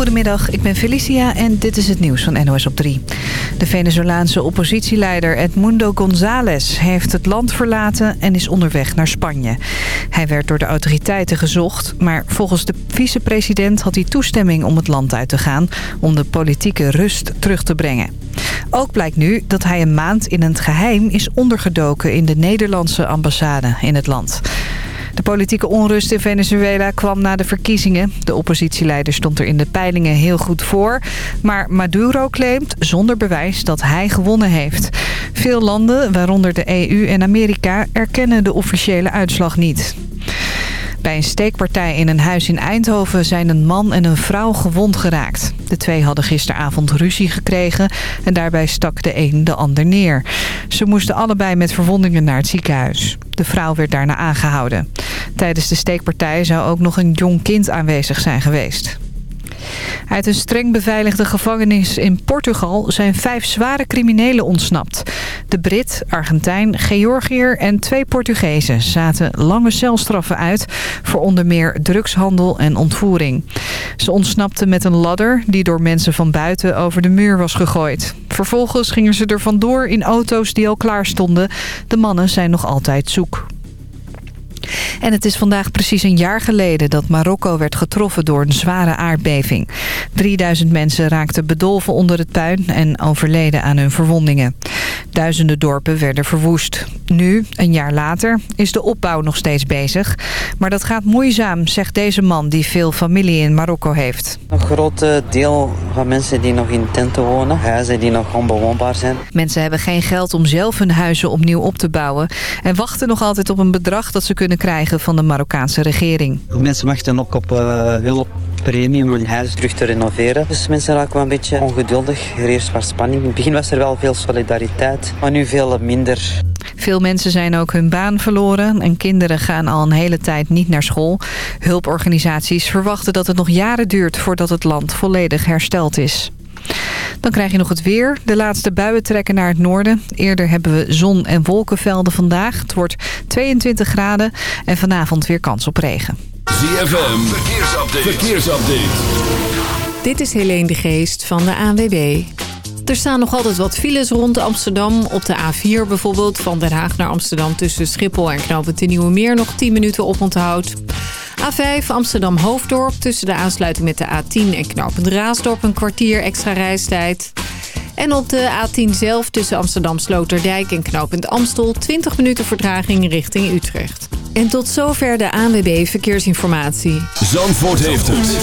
Goedemiddag, ik ben Felicia en dit is het nieuws van NOS op 3. De Venezolaanse oppositieleider Edmundo González heeft het land verlaten en is onderweg naar Spanje. Hij werd door de autoriteiten gezocht, maar volgens de vicepresident had hij toestemming om het land uit te gaan... om de politieke rust terug te brengen. Ook blijkt nu dat hij een maand in het geheim is ondergedoken in de Nederlandse ambassade in het land. De politieke onrust in Venezuela kwam na de verkiezingen. De oppositieleider stond er in de peilingen heel goed voor. Maar Maduro claimt zonder bewijs dat hij gewonnen heeft. Veel landen, waaronder de EU en Amerika, erkennen de officiële uitslag niet. Bij een steekpartij in een huis in Eindhoven zijn een man en een vrouw gewond geraakt. De twee hadden gisteravond ruzie gekregen en daarbij stak de een de ander neer. Ze moesten allebei met verwondingen naar het ziekenhuis. De vrouw werd daarna aangehouden. Tijdens de steekpartij zou ook nog een jong kind aanwezig zijn geweest. Uit een streng beveiligde gevangenis in Portugal zijn vijf zware criminelen ontsnapt. De Brit, Argentijn, Georgiër en twee Portugezen zaten lange celstraffen uit... voor onder meer drugshandel en ontvoering. Ze ontsnapten met een ladder die door mensen van buiten over de muur was gegooid. Vervolgens gingen ze er vandoor in auto's die al klaar stonden. De mannen zijn nog altijd zoek. En het is vandaag precies een jaar geleden dat Marokko werd getroffen door een zware aardbeving. 3000 mensen raakten bedolven onder het puin en overleden aan hun verwondingen. Duizenden dorpen werden verwoest. Nu, een jaar later, is de opbouw nog steeds bezig. Maar dat gaat moeizaam, zegt deze man die veel familie in Marokko heeft. Een groot deel van mensen die nog in tenten wonen. Huizen die nog onbewoonbaar zijn. Mensen hebben geen geld om zelf hun huizen opnieuw op te bouwen. En wachten nog altijd op een bedrag dat ze kunnen krijgen van de Marokkaanse regering. Mensen wachten ook op hulp premie om hun huis terug te renoveren. Dus mensen raken wel een beetje ongeduldig. Er is wat spanning. In het begin was er wel veel solidariteit, maar nu veel minder. Veel mensen zijn ook hun baan verloren en kinderen gaan al een hele tijd niet naar school. Hulporganisaties verwachten dat het nog jaren duurt voordat het land volledig hersteld is. Dan krijg je nog het weer. De laatste buien trekken naar het noorden. Eerder hebben we zon- en wolkenvelden vandaag. Het wordt 22 graden en vanavond weer kans op regen. ZFM, verkeersupdate. verkeersupdate. Dit is Helene de Geest van de ANWB. Er staan nog altijd wat files rond Amsterdam. Op de A4 bijvoorbeeld, van Den Haag naar Amsterdam... tussen Schiphol en Knoopend de Nieuwe Meer nog 10 minuten op onthoud. A5 Amsterdam-Hoofddorp tussen de aansluiting met de A10 en Knoopend Raasdorp... een kwartier extra reistijd. En op de A10 zelf tussen Amsterdam-Sloterdijk en Knoopend Amstel... 20 minuten vertraging richting Utrecht. En tot zover de ANWB Verkeersinformatie. Zandvoort heeft het.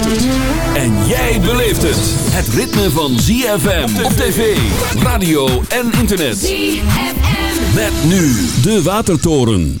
En jij beleeft het. Het ritme van ZFM op tv, radio en internet. ZFM. Met nu de Watertoren.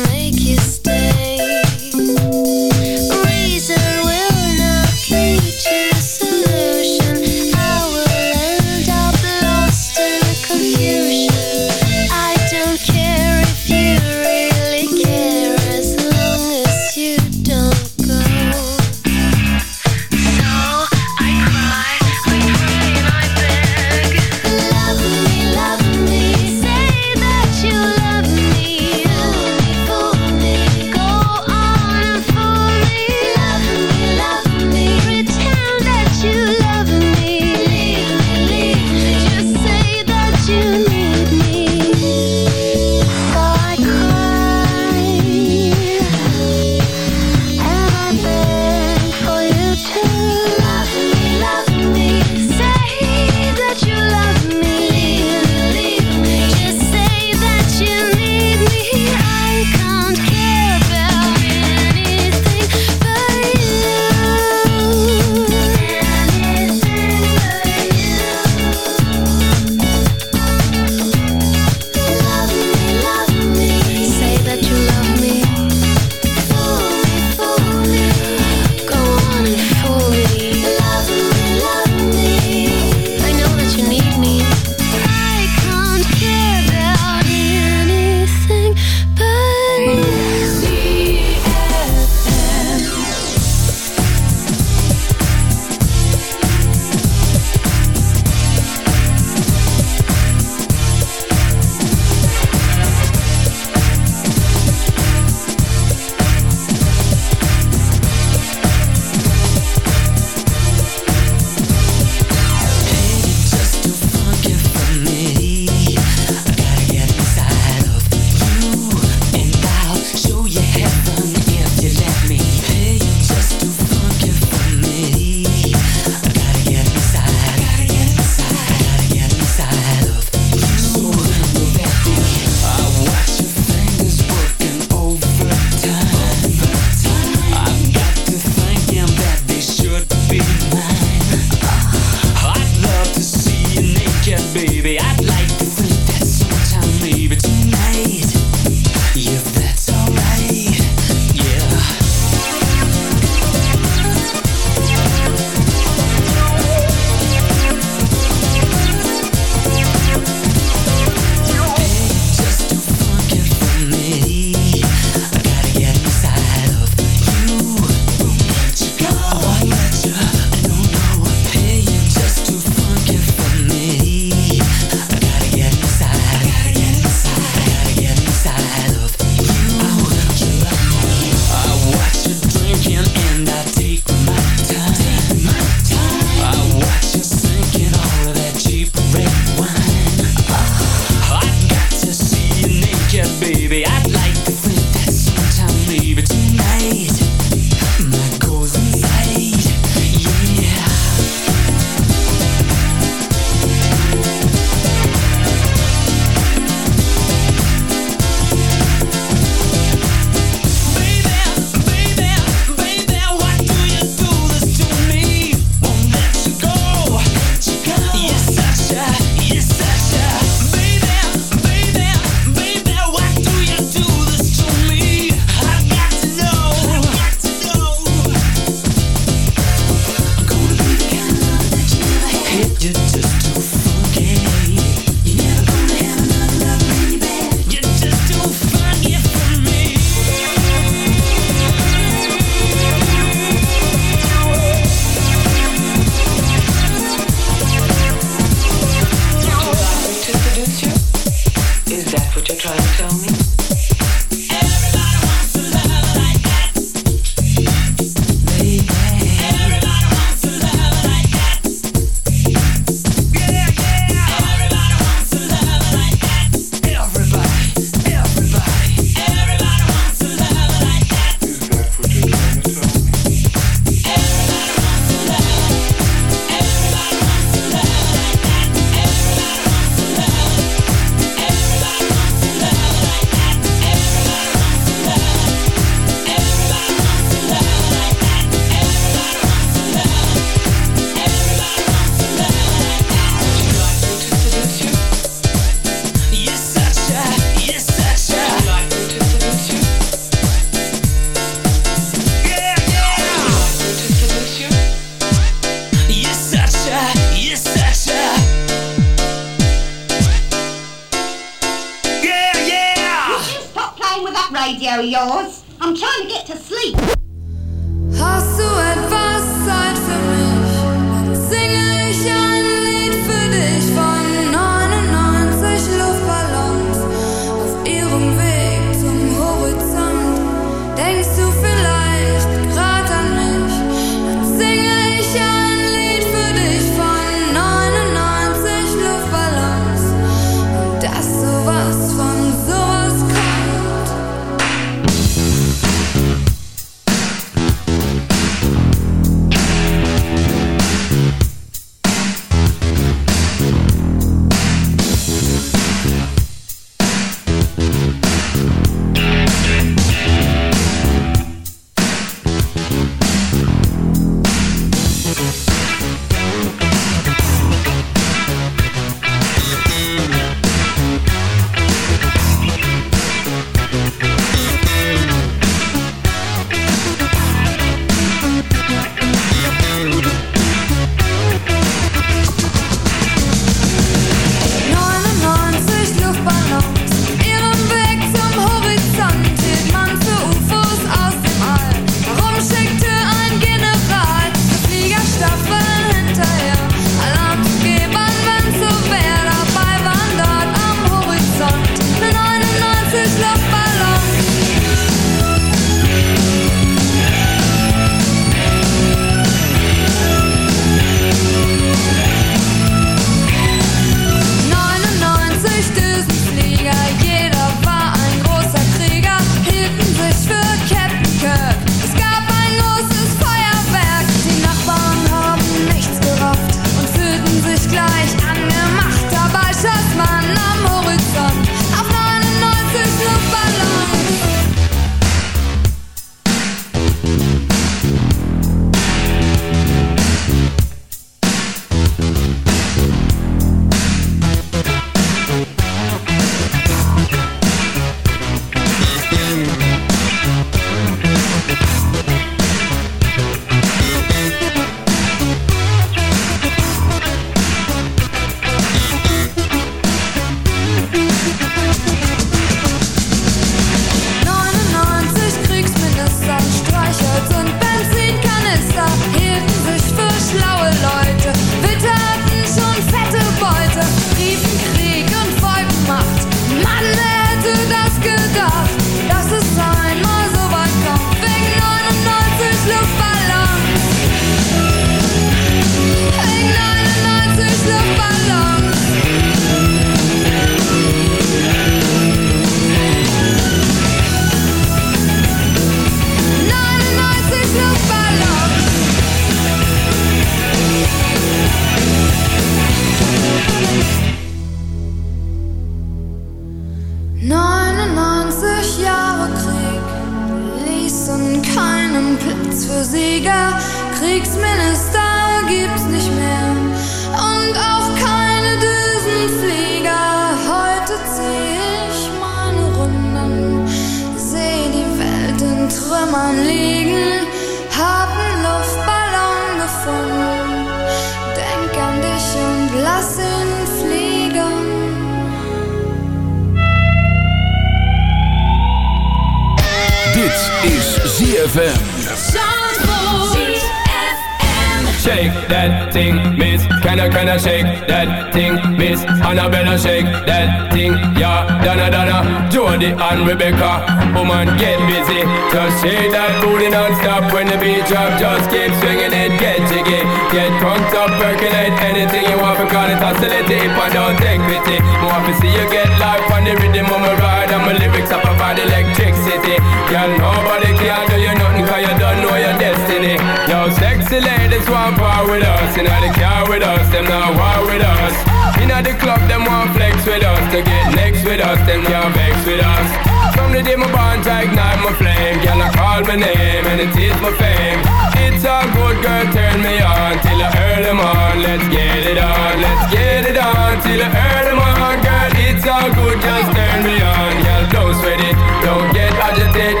Miss? Annabella, shake that thing, yeah. Donna, Donna, Jody and Rebecca. Woman, get busy. Just shake that booty non-stop when the beat drop. Just keep swinging it, get jiggy. Get drunk up, percolate anything you want. Call it hostility if I don't take pity. More to see you get life on the rhythm of my ride. And my lyrics up about electricity. Girl, nobody can do you nothing cause you don't know your destiny. Yo, sexy ladies want part with us. Inna the car with us, them not war with us. Inna the club, them want flex with us. To get next with us, them can't vex with us. From the day my bonds, I ignite my flame. Girl, I call my name and it is my fame. It's a good girl, turn me on till I earn them on. Let's get it on, let's get it on till I earn them on. Girl, it's all good, just turn me on. Girl, don't sweat it, don't get agitated.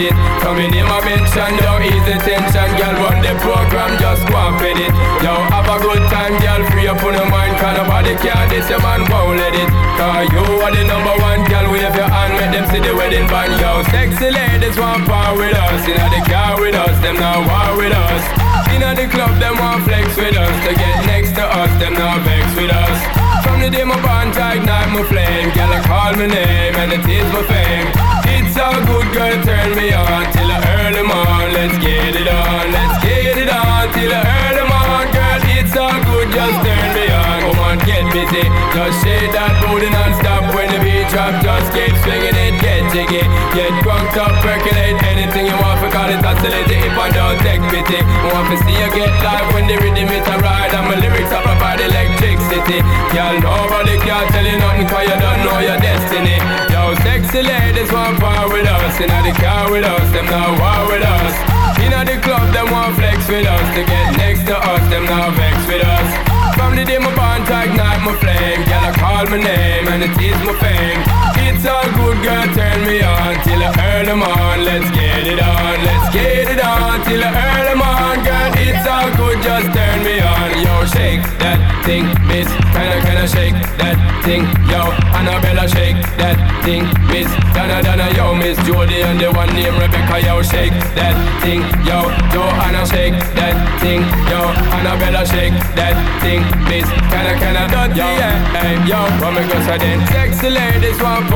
You get it. Coming in my mention, ease the tension. Girl, run the program, just go and fit it. Yo, have a good time, girl, free up on your mind, cause nobody can this, your man won't let it. Cause you are the number one girl, wave your hand, make them see the wedding band, yo. Sexy ladies want power with us, inna the car with us, them now war with us. Inna the club, them want flex with us, to get next to us, them now vex with us. From the day my bond to ignite my flame, girl I call my name and it is my fame. It's a good girl, turn me on till I early morn. Let's get it on, let's get it on till I early morn, girl. It's all good, just turn me on. Come on, get busy, just shake that booty non-stop when the beat drop. Just keep swinging it, get jiggy, get drunk up, percolate anything you want. For call it oscillate if I don't take pity. Want to see you get live when the rhythm is a ride and my lyrics are provide electricity. Girl, nobody can tell you nothing 'cause you don't know your destiny. Sexy ladies want power with us, inna the car with us, them now war with us. Inna the club, them want flex with us, to get next to us, them now vex with us. From the day my bond to ignite my flame, girl I call my name and it is my fame. It's all good, girl, turn me on till I earn them on. Let's get it on, let's get it on till I earn them on, girl. It's all good, just turn me on. Yo, shake that thing, miss. Kinda, kinda shake that thing, yo. Annabella, shake that thing, miss. Donna, Donna, yo, miss Jody and the one named Rebecca, yo, shake that thing, yo. Joanna, shake that thing, yo. Annabella, shake that thing, miss. Kinda, kinda, dirty, yeah. Hey, yo, me go say then? Sexy ladies want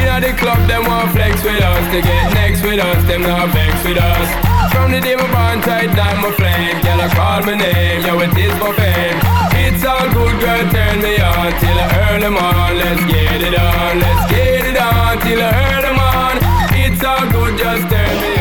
Inna the club, them want flex with us, They get next with us, them now vex with us. From the day my bond tight down my flame, girl I call my name, yo it is my fame. It's all good, girl, turn me on till I earn on. Let's get it on, let's get it on till I earn on. It's all good, just turn me on.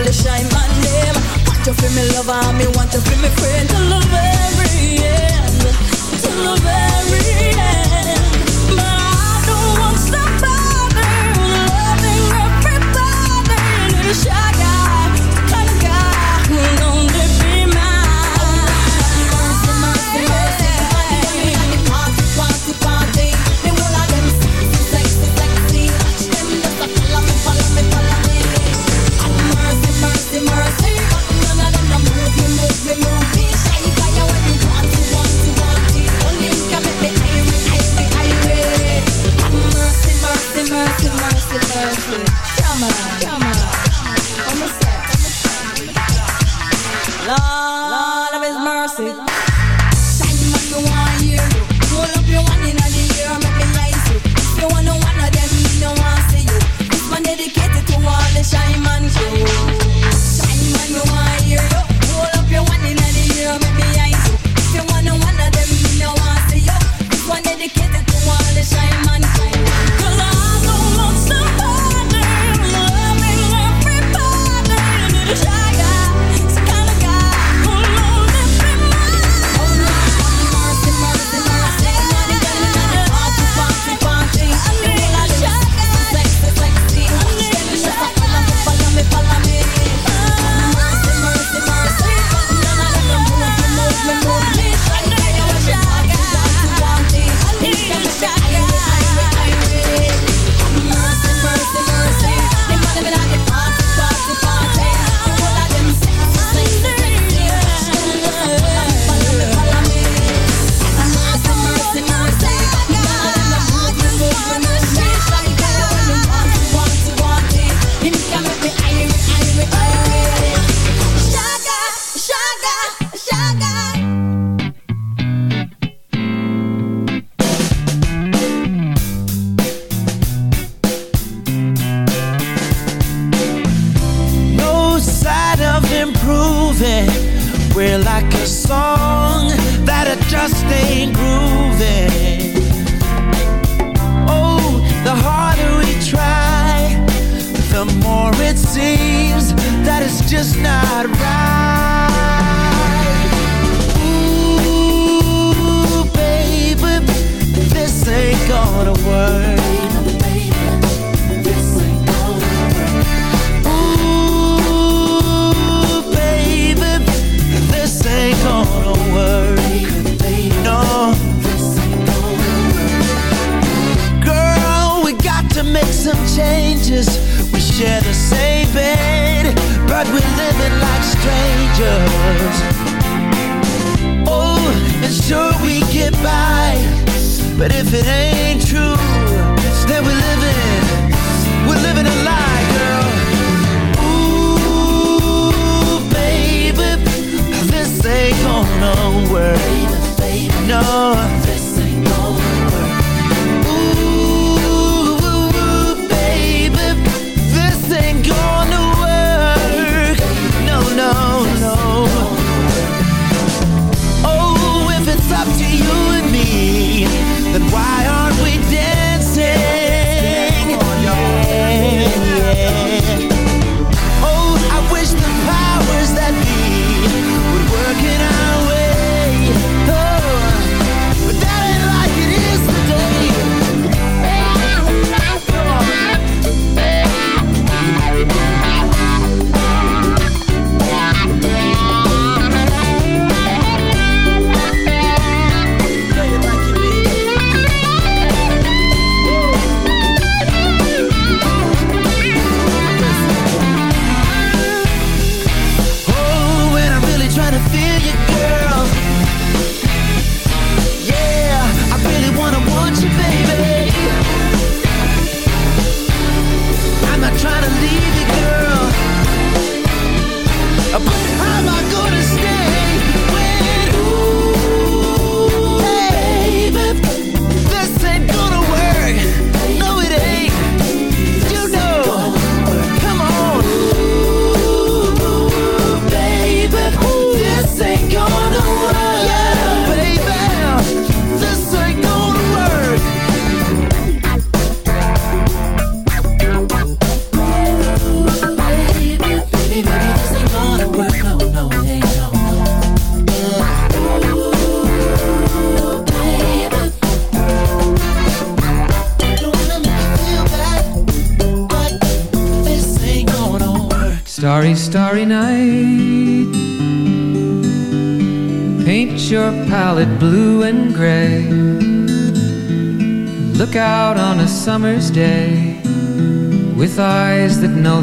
To shine my name. Want to feel me lover, me want to feel me friend till the very end, till the very end.